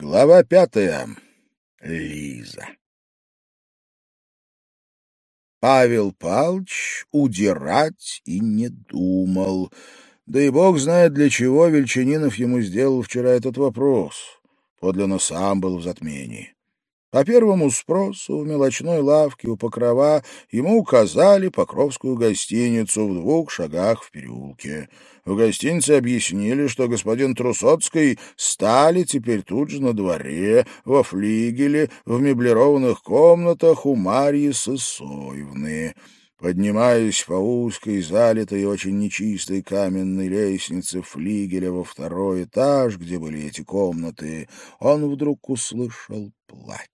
Глава пятая. Лиза. Павел Палч удирать и не думал. Да и бог знает, для чего Вельчанинов ему сделал вчера этот вопрос. Подлинно сам был в затмении. По первому спросу в мелочной лавке у Покрова ему указали Покровскую гостиницу в двух шагах в переулке. В гостинице объяснили, что господин Трусоцкий стали теперь тут же на дворе, во флигеле, в меблированных комнатах у Марьи Сысоевны. Поднимаясь по узкой, залитой очень нечистой каменной лестнице флигеля во второй этаж, где были эти комнаты, он вдруг услышал плач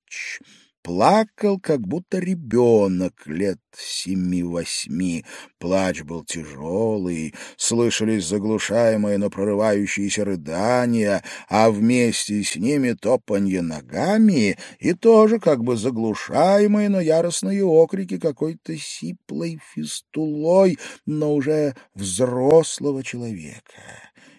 плакал, как будто ребенок лет семи-восьми. Плач был тяжелый, слышались заглушаемые, но прорывающиеся рыдания, а вместе с ними топанье ногами и тоже как бы заглушаемые, но яростные окрики какой-то сиплой фистулой, но уже взрослого человека.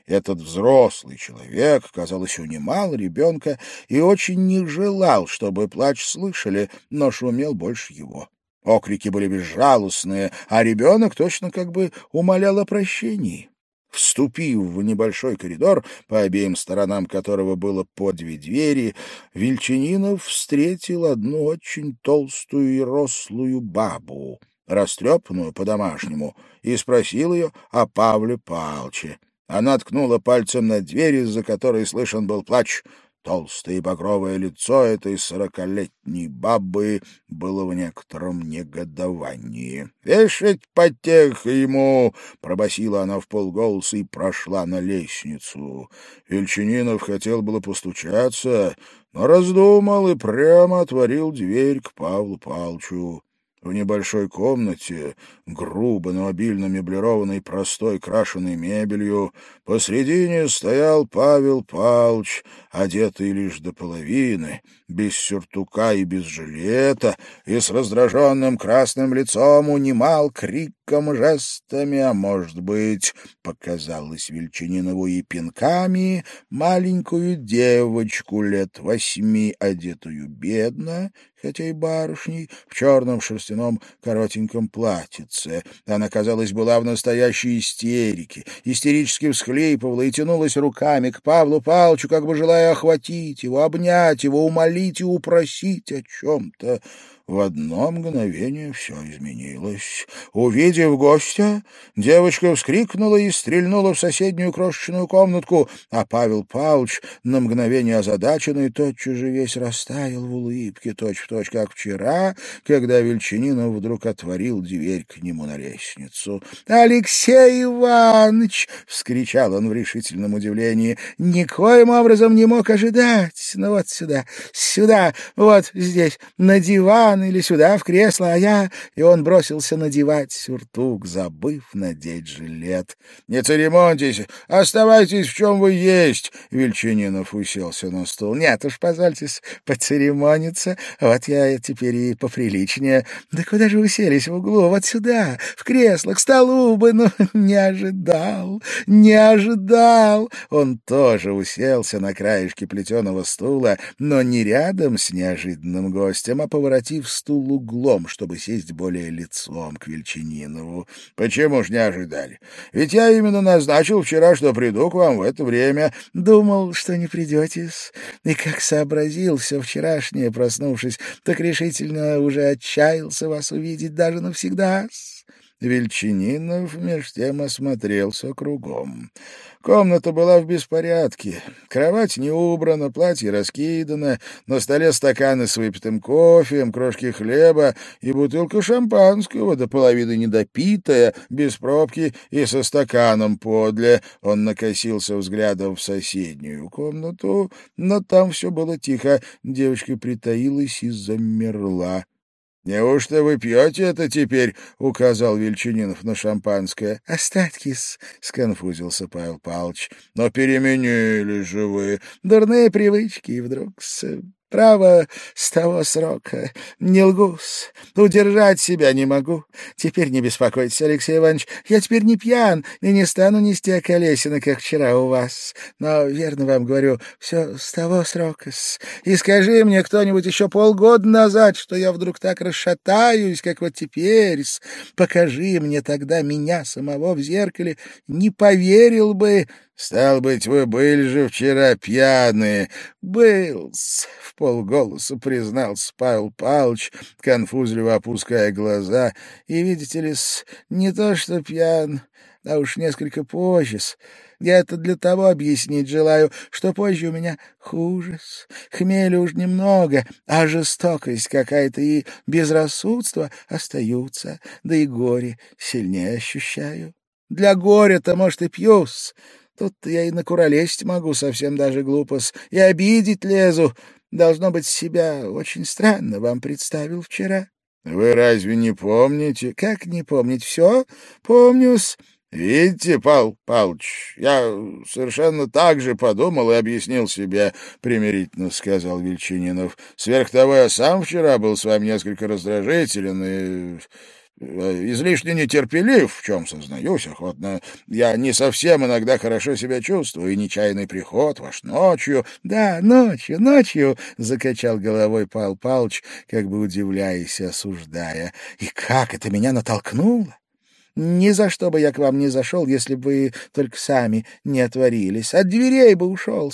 Этот взрослый человек, казалось, унимал ребенка и очень не желал, чтобы плач слышали, но шумел больше его. Окрики были безжалостные, а ребенок точно как бы умолял о прощении. Вступив в небольшой коридор, по обеим сторонам которого было по две двери, Вельчининов встретил одну очень толстую и рослую бабу, растрепанную по-домашнему, и спросил ее о Павле Палче. Она ткнула пальцем на дверь, из-за которой слышен был плач. Толстое багровое лицо этой сорокалетней бабы было в некотором негодовании. — Вешать потех ему! — пробасила она в полголоса и прошла на лестницу. Вельчининов хотел было постучаться, но раздумал и прямо отворил дверь к Павлу Палчу. В небольшой комнате, грубо, но обильно меблированной простой крашеной мебелью, посредине стоял Павел Палч, одетый лишь до половины, без сюртука и без жилета, и с раздраженным красным лицом унимал криком, жестами, а, может быть, показалось Вельчининову и пинками, маленькую девочку лет восьми, одетую бедно, хотя и барышней, в черном шерстяном коротеньком платьице. Она, казалось, была в настоящей истерике, истерически всхлипывала и тянулась руками к Павлу Павловичу, как бы желая охватить его, обнять его, умолить и упросить о чем-то. В одно мгновение все изменилось. Увидев гостя, девочка вскрикнула и стрельнула в соседнюю крошечную комнатку, а Павел Павлович, на мгновение озадаченный, тотчас же весь растаял в улыбке, точь-в-точь, как вчера, когда Вельчининов вдруг отворил дверь к нему на лестницу. «Алексей Иванович!» — вскричал он в решительном удивлении. «Никоим образом не мог ожидать. Ну вот сюда, сюда, вот здесь, на диван, диван или сюда, в кресло, а я...» И он бросился надевать сюртук, забыв надеть жилет. «Не церемоньтесь, оставайтесь в чем вы есть!» Вельчининов уселся на стул. «Нет уж, позвольтесь поцеремониться. Вот я теперь и поприличнее. Да куда же вы селись в углу? Вот сюда, в кресло, к столу бы, ну, не ожидал, не ожидал!» Он тоже уселся на краешке плетеного стула, но не рядом с неожиданным гостем, а поворотив стул углом, чтобы сесть более лицом к Вельчининову. — Почему ж не ожидали? Ведь я именно назначил вчера, что приду к вам в это время. Думал, что не придетесь. И как сообразил все вчерашнее, проснувшись, так решительно уже отчаялся вас увидеть даже навсегда. Вельчининов меж тем осмотрелся кругом. Комната была в беспорядке. Кровать не убрана, платье раскидано, на столе стаканы с выпитым кофеем, крошки хлеба и бутылка шампанского, до половины недопитая, без пробки и со стаканом подле. Он накосился взглядом в соседнюю комнату, но там все было тихо. Девочка притаилась и замерла. «Неужто вы пьете это теперь?» — указал Вельчининов на шампанское. «Остатки-с», — сконфузился Павел Павлович. «Но переменили же вы». «Дурные привычки, и вдруг...» Право, с того срока. Не лгус. Удержать себя не могу. Теперь не беспокойтесь, Алексей Иванович. Я теперь не пьян и не стану нести околесина, как вчера у вас. Но, верно вам говорю, все с того срока. И скажи мне кто-нибудь еще полгода назад, что я вдруг так расшатаюсь, как вот теперь. Покажи мне тогда меня самого в зеркале. Не поверил бы... Стал быть, вы были же вчера пьяные. Был в полголоса признался Павел Павлович, конфузливо опуская глаза. И, видите ли, не то что пьян, а уж несколько позже -с. Я это для того объяснить желаю, что позже у меня хуже -с. Хмеля уж немного, а жестокость какая-то и безрассудство остаются, да и горе сильнее ощущаю. Для горя-то, может, и пьюс, Тут я и накуролесить могу совсем даже глупос, и обидеть лезу. Должно быть, себя очень странно вам представил вчера. — Вы разве не помните? — Как не помнить? Все помню-с. — Видите, Пал Палыч, я совершенно так же подумал и объяснил себе, — примирительно сказал Вельчининов. — Сверх того, я сам вчера был с вами несколько раздражителен и излишне нетерпелив, в чем сознаюсь охотно. Я не совсем иногда хорошо себя чувствую, и нечаянный приход ваш ночью... — Да, ночью, ночью, — закачал головой Павел Павлович, как бы удивляясь и осуждая. — И как это меня натолкнуло! Ни за что бы я к вам не зашел, если бы вы только сами не отворились. От дверей бы ушел.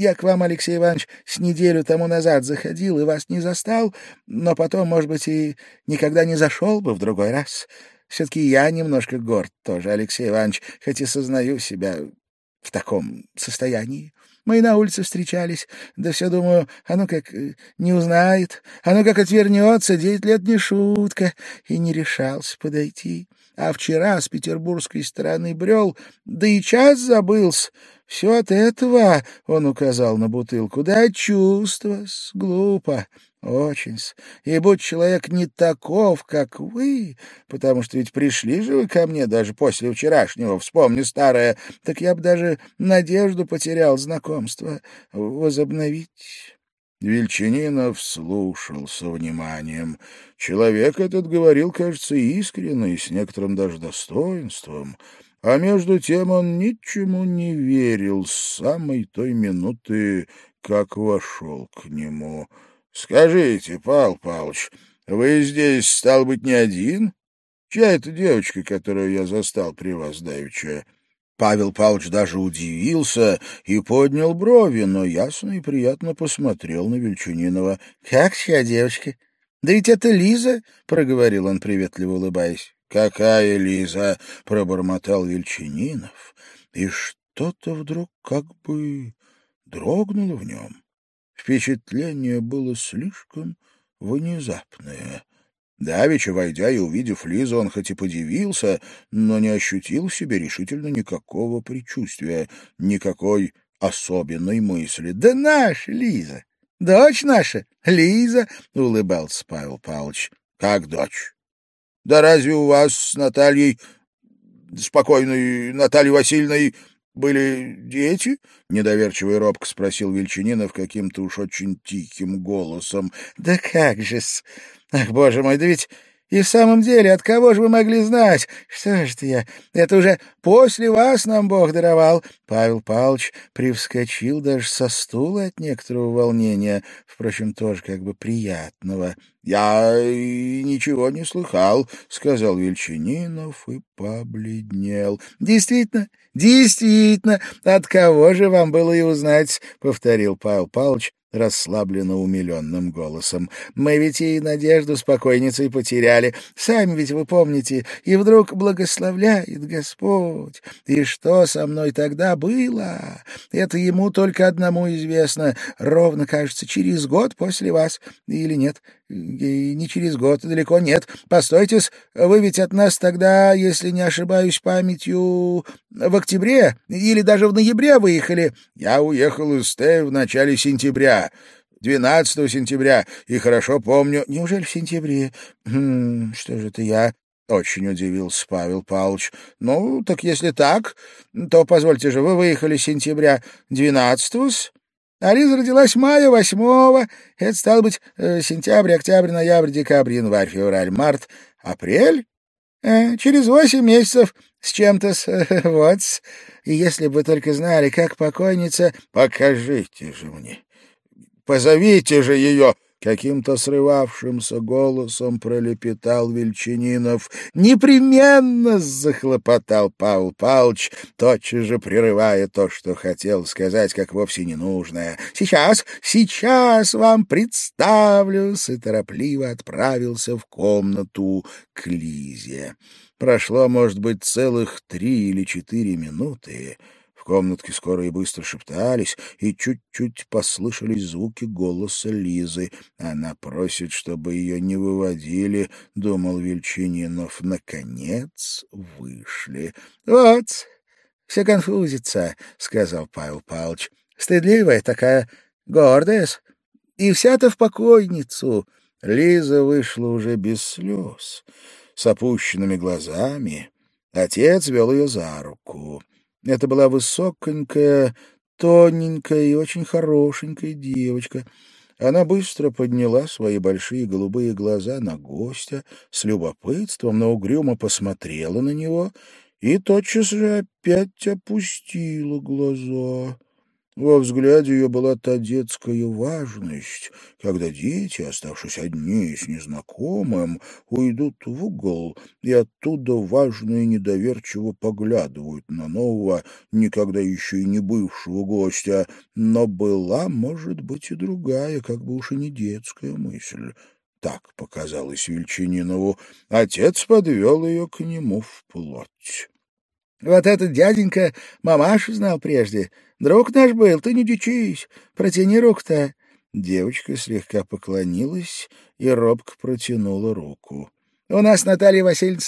Я к вам, Алексей Иванович, с неделю тому назад заходил и вас не застал, но потом, может быть, и никогда не зашел бы в другой раз. Все-таки я немножко горд тоже, Алексей Иванович, хоть и сознаю себя в таком состоянии. Мы на улице встречались, да все думаю, а ну как э, не узнает, а ну как отвернется, девять лет не шутка, и не решался подойти. А вчера с петербургской стороны брел, да и час забылся. Все от этого, — он указал на бутылку, — да чувства, глупо. Очень -с. И будь человек не таков, как вы, потому что ведь пришли же вы ко мне даже после вчерашнего, вспомни старое, так я бы даже надежду потерял знакомство возобновить. Вельчининов слушал со вниманием. Человек этот говорил, кажется, искренне и с некоторым даже достоинством, а между тем он ничему не верил с самой той минуты, как вошел к нему. — Скажите, Павел Павлович, вы здесь, стал быть, не один? Чья это девочка, которую я застал при вас давеча? Павел Павлович даже удивился и поднял брови, но ясно и приятно посмотрел на Вельчунинова. — Как чья девочка? Да ведь это Лиза, — проговорил он, приветливо улыбаясь. — Какая Лиза? — пробормотал Вельчининов, и что-то вдруг как бы дрогнуло в нем. Впечатление было слишком внезапное. Давеча, войдя и увидев Лизу, он хоть и подивился, но не ощутил в себе решительно никакого предчувствия, никакой особенной мысли. — Да наша Лиза! Дочь наша, Лиза! — улыбался Павел Павлович. — Как дочь? — Да разве у вас с Натальей, спокойной Натальей Васильевной, были дети? — недоверчиво и робко спросил Вельчининов каким-то уж очень тихим голосом. — Да как же-с! Ах, боже мой, да ведь и в самом деле, от кого же вы могли знать? Что ж ты я? Это уже после вас нам Бог даровал. Павел Павлович привскочил даже со стула от некоторого волнения, впрочем, тоже как бы приятного. — Я ничего не слыхал, — сказал Вельчининов и побледнел. — Действительно, действительно, от кого же вам было и узнать, — повторил Павел Павлович, расслабленно умиленным голосом. «Мы ведь и надежду с покойницей потеряли. Сами ведь вы помните. И вдруг благословляет Господь. И что со мной тогда было? Это ему только одному известно. Ровно, кажется, через год после вас. Или нет? И не через год, далеко нет. постойте вы ведь от нас тогда, если не ошибаюсь памятью, в октябре или даже в ноябре выехали. Я уехал из Т в начале сентября. 12 сентября, и хорошо помню... Неужели в сентябре? Хм, что же это я? Очень удивился Павел Павлович. Ну, так если так, то, позвольте же, вы выехали сентября 12-го, А Лиза родилась мая восьмого. Это стало быть э, сентябрь, октябрь, ноябрь, декабрь, январь, февраль, март, апрель. Э, через восемь месяцев с чем-то, с, э, вот. И если бы только знали, как покойница... Покажите же мне. Позовите же ее. Каким-то срывавшимся голосом пролепетал Вельчининов. «Непременно!» — захлопотал Павел Павлович, тотчас же прерывая то, что хотел сказать, как вовсе ненужное. «Сейчас, сейчас вам представлюсь!» и торопливо отправился в комнату к Лизе. Прошло, может быть, целых три или четыре минуты, в комнатке скоро и быстро шептались, и чуть-чуть послышались звуки голоса Лизы. Она просит, чтобы ее не выводили, — думал Вельчининов. Наконец вышли. — Вот, все конфузится, — сказал Павел Павлович. — Стыдливая такая, гордая, и вся-то в покойницу. Лиза вышла уже без слез, с опущенными глазами. Отец вел ее за руку. Это была высоконькая, тоненькая и очень хорошенькая девочка. Она быстро подняла свои большие голубые глаза на гостя, с любопытством, но угрюмо посмотрела на него и тотчас же опять опустила глаза. Во взгляде ее была та детская важность, когда дети, оставшись одни с незнакомым, уйдут в угол и оттуда важно и недоверчиво поглядывают на нового, никогда еще и не бывшего гостя. Но была, может быть, и другая, как бы уж и не детская мысль. Так показалось Вельчининову. Отец подвел ее к нему вплоть. — Вот этот дяденька мамашу знал прежде, Друг наш был, ты не дичись, протяни руку-то. Девочка слегка поклонилась и робко протянула руку. У нас Наталья Васильевна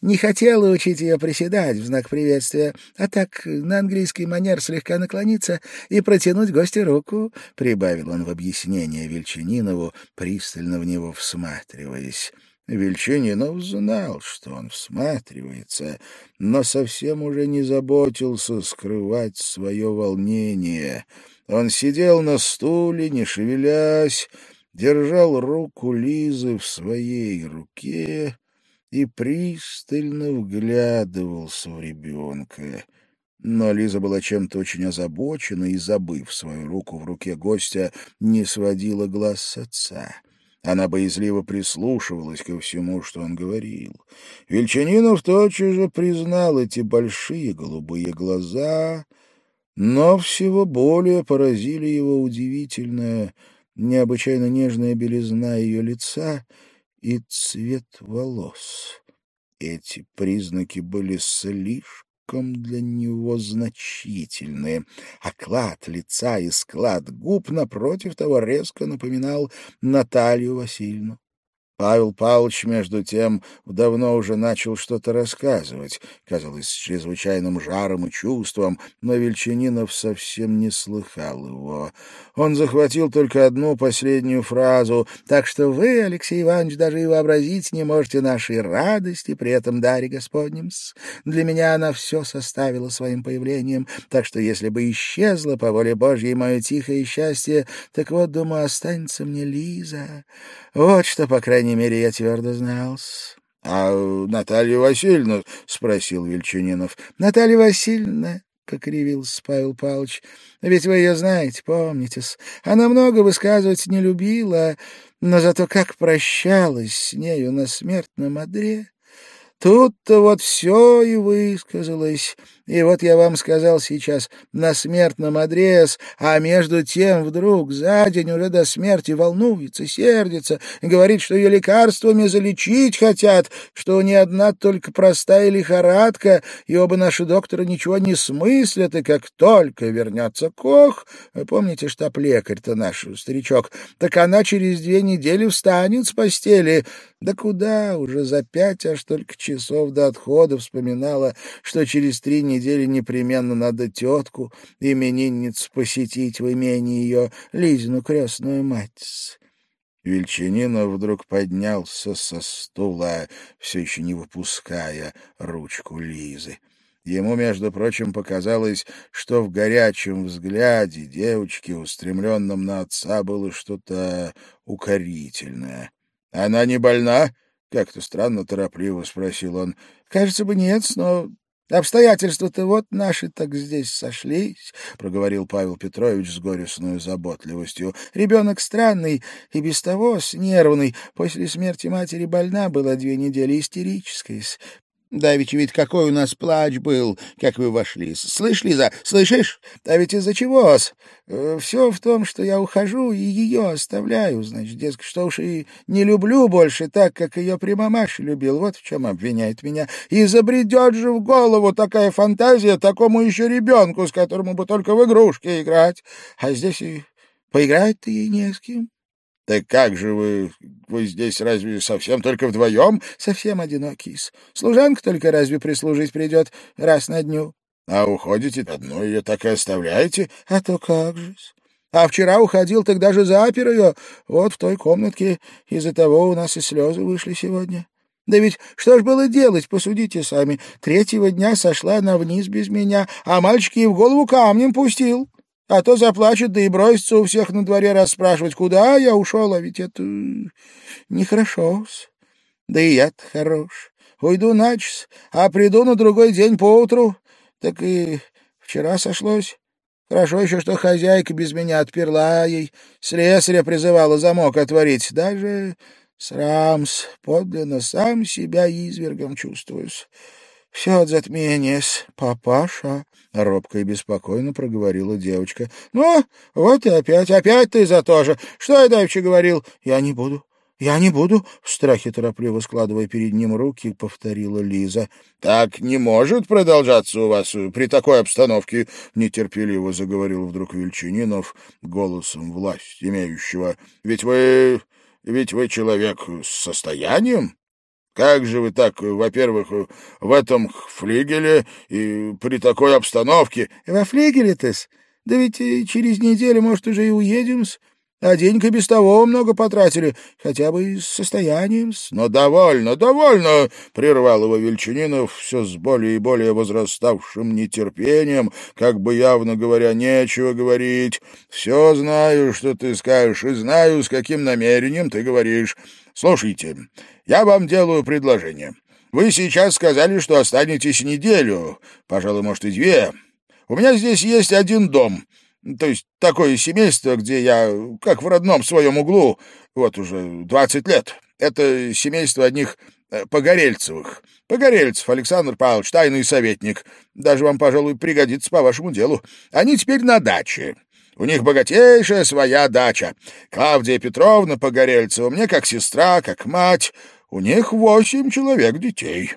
не хотела учить ее приседать в знак приветствия, а так на английский манер слегка наклониться и протянуть гостю руку, — прибавил он в объяснение Вельчининову, пристально в него всматриваясь. Вельчининов знал, что он всматривается, но совсем уже не заботился скрывать свое волнение. Он сидел на стуле, не шевелясь, держал руку Лизы в своей руке и пристально вглядывался в ребенка. Но Лиза была чем-то очень озабочена и, забыв свою руку в руке гостя, не сводила глаз с отца. Она боязливо прислушивалась ко всему, что он говорил. Вельчанинов тотчас же признал эти большие голубые глаза, но всего более поразили его удивительная, необычайно нежная белизна ее лица и цвет волос. Эти признаки были слишком слишком для него значительны. Оклад лица и склад губ, напротив того, резко напоминал Наталью Васильевну. Павел Павлович, между тем, давно уже начал что-то рассказывать, казалось, с чрезвычайным жаром и чувством, но Вельчининов совсем не слыхал его. Он захватил только одну последнюю фразу, так что вы, Алексей Иванович, даже и вообразить не можете нашей радости при этом даре Господнем. Для меня она все составила своим появлением, так что если бы исчезла по воле Божьей мое тихое счастье, так вот, думаю, останется мне Лиза. Вот что, по крайней мере, я твердо знал. — А Наталья Васильевна? — спросил Вельчининов. — Наталья Васильевна, — покривился Павел Павлович, — ведь вы ее знаете, помнитесь. Она много высказывать не любила, но зато как прощалась с нею на смертном одре. Тут-то вот все и высказалось. И вот я вам сказал сейчас на смертном адрес, а между тем вдруг за день уже до смерти волнуется, сердится, говорит, что ее лекарствами залечить хотят, что не одна только простая лихорадка, и оба наши доктора ничего не смыслят, и как только вернется Кох, помните штаб-лекарь-то наш, старичок, так она через две недели встанет с постели. Да куда уже за пять аж только часов до отхода вспоминала, что через три недели непременно надо тетку, именинницу, посетить в имении ее, Лизину крестную мать. Вельчининов вдруг поднялся со стула, все еще не выпуская ручку Лизы. Ему, между прочим, показалось, что в горячем взгляде девочки, устремленном на отца, было что-то укорительное. — Она не больна? — как-то странно торопливо спросил он. — Кажется бы, нет, но Обстоятельства-то вот наши так здесь сошлись, — проговорил Павел Петрович с горестной заботливостью. Ребенок странный и без того с нервный. После смерти матери больна была две недели истерической. Давич ведь какой у нас плач был, как вы вошли. Слышь, Лиза, слышишь? А ведь из-за чего -с? Э, Все в том, что я ухожу и ее оставляю, значит, дескать, что уж и не люблю больше так, как ее при мамаше любил. Вот в чем обвиняет меня. И забредет же в голову такая фантазия такому еще ребенку, с которым бы только в игрушки играть. А здесь и поиграть-то ей не с кем. Так как же вы... Вы здесь разве совсем только вдвоем? Совсем одинокий. Служанка только разве прислужить придет раз на дню? А уходите одной ее так и оставляете? А то как же А вчера уходил, так даже запер ее. Вот в той комнатке. Из-за того у нас и слезы вышли сегодня. Да ведь что ж было делать, посудите сами. Третьего дня сошла она вниз без меня, а мальчик ей в голову камнем пустил. А то заплачет, да и бросится у всех на дворе расспрашивать, куда я ушел, а ведь это нехорошо. Да и я-то хорош. Уйду начис, а приду на другой день поутру. Так и вчера сошлось. Хорошо еще, что хозяйка без меня отперла ей, слесаря призывала замок отворить. Даже срамс, подлинно сам себя извергом чувствуюсь. Все от затмения папаша. — робко и беспокойно проговорила девочка. — Ну, вот и опять, опять ты за то же. Что я давеча говорил? — Я не буду. «Я не буду», — в страхе торопливо складывая перед ним руки, повторила Лиза. «Так не может продолжаться у вас при такой обстановке», — нетерпеливо заговорил вдруг Вельчининов голосом власть имеющего. «Ведь вы... ведь вы человек с состоянием. Как же вы так, во-первых, в этом флигеле и при такой обстановке? — Во флигеле-то-с? Да ведь через неделю, может, уже и уедем-с. А денег без того много потратили, хотя бы и с состоянием. Но довольно, довольно, — прервал его Вельчининов все с более и более возраставшим нетерпением, как бы явно говоря, нечего говорить. Все знаю, что ты скажешь, и знаю, с каким намерением ты говоришь. Слушайте, я вам делаю предложение. Вы сейчас сказали, что останетесь неделю, пожалуй, может, и две. У меня здесь есть один дом, то есть такое семейство, где я, как в родном своем углу, вот уже двадцать лет. Это семейство одних э, Погорельцевых. Погорельцев Александр Павлович, тайный советник. Даже вам, пожалуй, пригодится по вашему делу. Они теперь на даче. У них богатейшая своя дача. Клавдия Петровна Погорельцева мне как сестра, как мать. У них восемь человек детей.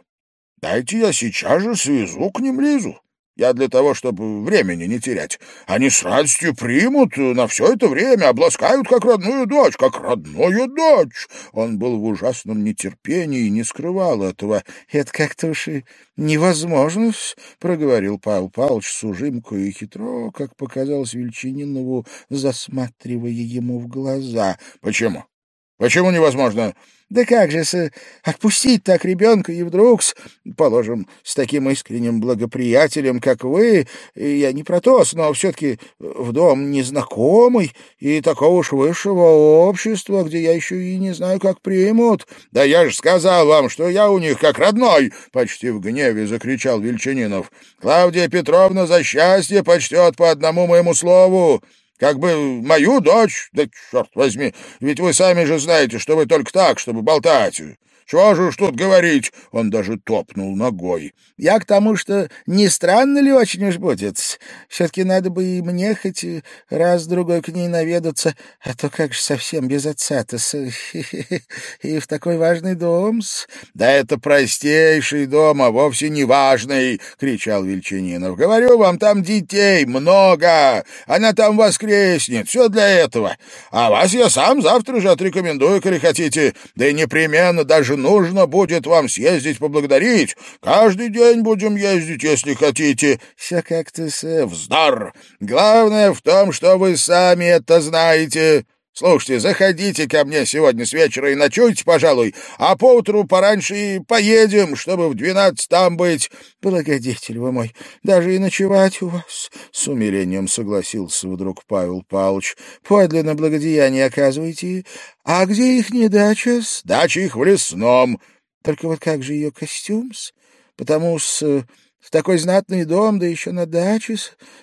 Дайте я сейчас же свезу к ним Лизу. Я для того, чтобы времени не терять. Они с радостью примут на все это время, обласкают как родную дочь, как родную дочь. Он был в ужасном нетерпении и не скрывал этого. — Это как-то уж и невозможно, — проговорил Павел Павлович с ужимкой и хитро, как показалось Вельчининову, засматривая ему в глаза. — Почему? Почему невозможно? Да как же отпустить так ребенка и вдруг, с, положим, с таким искренним благоприятелем, как вы, я не про то, но все-таки в дом незнакомый и такого уж высшего общества, где я еще и не знаю, как примут. Да я же сказал вам, что я у них как родной, почти в гневе закричал Вельчининов. Клавдия Петровна за счастье почтет по одному моему слову. Как бы мою дочь, да черт возьми, ведь вы сами же знаете, что вы только так, чтобы болтать. Чего же уж тут говорить? Он даже топнул ногой. Я к тому, что не странно ли очень уж будет? Все-таки надо бы и мне хоть раз-другой к ней наведаться, а то как же совсем без отца-то и в такой важный дом -с. Да это простейший дом, а вовсе не важный, кричал Вельчининов. Говорю вам, там детей много, она там воскреснет, все для этого. А вас я сам завтра же отрекомендую, коли хотите, да и непременно даже нужно будет вам съездить поблагодарить. Каждый день будем ездить, если хотите. Все как-то. Вздор! Главное в том, что вы сами это знаете. Слушайте, заходите ко мне сегодня с вечера и ночуйте, пожалуй, а поутру пораньше и поедем, чтобы в двенадцать там быть. Благодетель вы мой, даже и ночевать у вас, — с умилением согласился вдруг Павел Павлович. Подлинно благодеяние оказываете. А где их не дача -с? Их в лесном. Только вот как же ее костюм-с? Потому что в такой знатный дом, да еще на даче,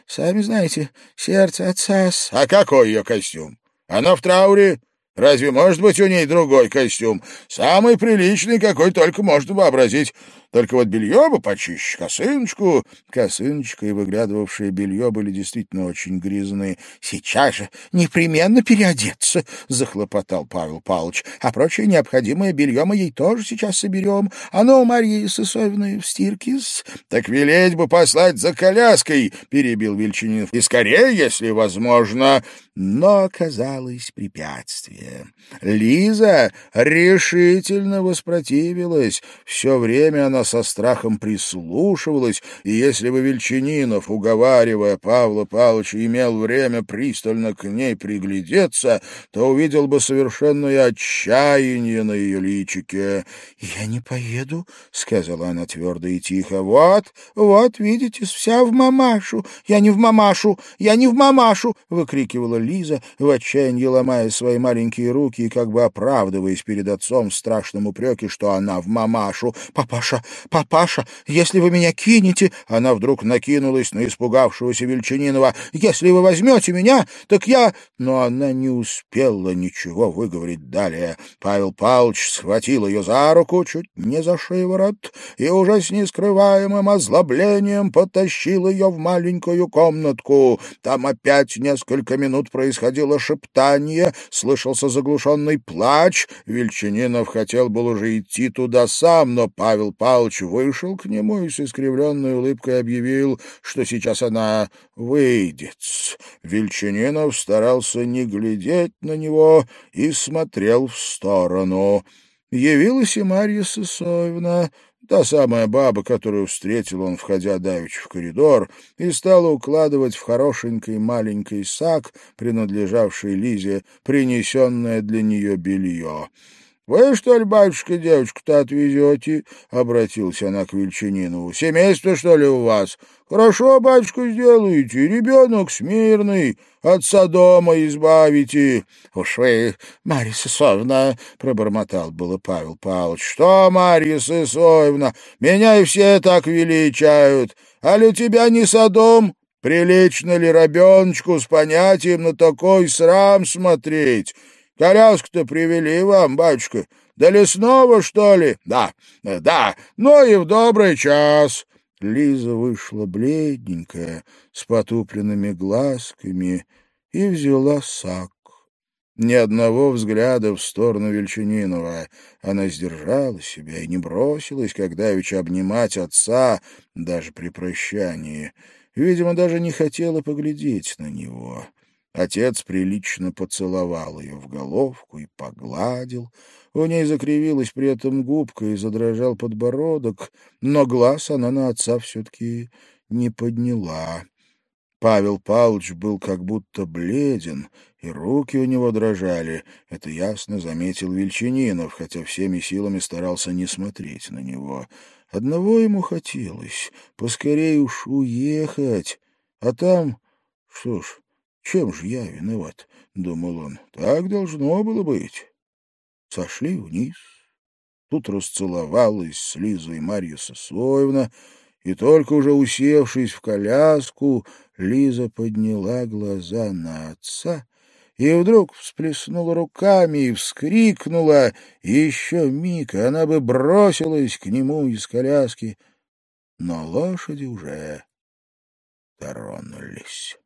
сами знаете, сердце отца -с. А какой ее костюм? Она в трауре. Разве может быть у ней другой костюм? Самый приличный, какой только можно вообразить. Только вот белье бы почище, косыночку. Косыночка и выглядывавшее белье были действительно очень грязные. — Сейчас же непременно переодеться, — захлопотал Павел Павлович. — А прочее необходимое белье мы ей тоже сейчас соберем. Оно у Марьи Сысоевны в стирке. — Так велеть бы послать за коляской, — перебил Вельчинин. — И скорее, если возможно. Но оказалось препятствие. Лиза решительно воспротивилась. Все время она со страхом прислушивалась, и если бы Вельчининов, уговаривая Павла Павловича, имел время пристально к ней приглядеться, то увидел бы совершенное отчаяние на ее личике. — Я не поеду, — сказала она твердо и тихо. — Вот, вот, видите, вся в мамашу. Я не в мамашу, я не в мамашу, — выкрикивала Лиза, в отчаянии ломая свои маленькие руки и как бы оправдываясь перед отцом в страшном упреке, что она в мамашу. — Папаша, папаша, если вы меня кинете... Она вдруг накинулась на испугавшегося Вельчининова. «Если вы возьмете меня, так я...» Но она не успела ничего выговорить далее. Павел Павлович схватил ее за руку, чуть не за шиворот, и уже с нескрываемым озлоблением потащил ее в маленькую комнатку. Там опять несколько минут происходило шептание, слышался заглушенный плач. Вельчининов хотел был уже идти туда сам, но Павел Павлович вышел к нему и с искривленной улыбкой объявил, что сейчас она выйдет. Вельчининов старался не глядеть на него и смотрел в сторону. Явилась и Марья Сысоевна, та самая баба, которую встретил он, входя давеча в коридор, и стала укладывать в хорошенький маленький сак, принадлежавший Лизе, принесенное для нее белье. «Вы, что ли, батюшка, девочку-то отвезете?» — обратился она к Вельчининову. «Семейство, что ли, у вас? Хорошо, батюшка, сделаете. Ребенок смирный, отца дома избавите». «Уж вы, Марья Сысоевна!» — пробормотал было Павел Павлович. «Что, Марья Сысоевна? Меня и все так величают. А ли тебя не садом?» Прилично ли ребеночку с понятием на такой срам смотреть? Коляску-то привели вам, батюшка. До лесного, что ли? Да, да, ну и в добрый час. Лиза вышла бледненькая, с потупленными глазками, и взяла сак. Ни одного взгляда в сторону Вельчининова. Она сдержала себя и не бросилась, когда ведь обнимать отца, даже при прощании. Видимо, даже не хотела поглядеть на него. Отец прилично поцеловал ее в головку и погладил. У ней закривилась при этом губка и задрожал подбородок, но глаз она на отца все-таки не подняла. Павел Павлович был как будто бледен, и руки у него дрожали. Это ясно заметил Вельчининов, хотя всеми силами старался не смотреть на него. Одного ему хотелось — поскорее уж уехать, а там... Что ж, чем же я виноват? — думал он. — Так должно было быть. Сошли вниз. Тут расцеловалась с Лизой Марья Сосоевна, и только уже усевшись в коляску, Лиза подняла глаза на отца и вдруг всплеснула руками и вскрикнула. Еще миг, она бы бросилась к нему из коляски, но лошади уже тронулись.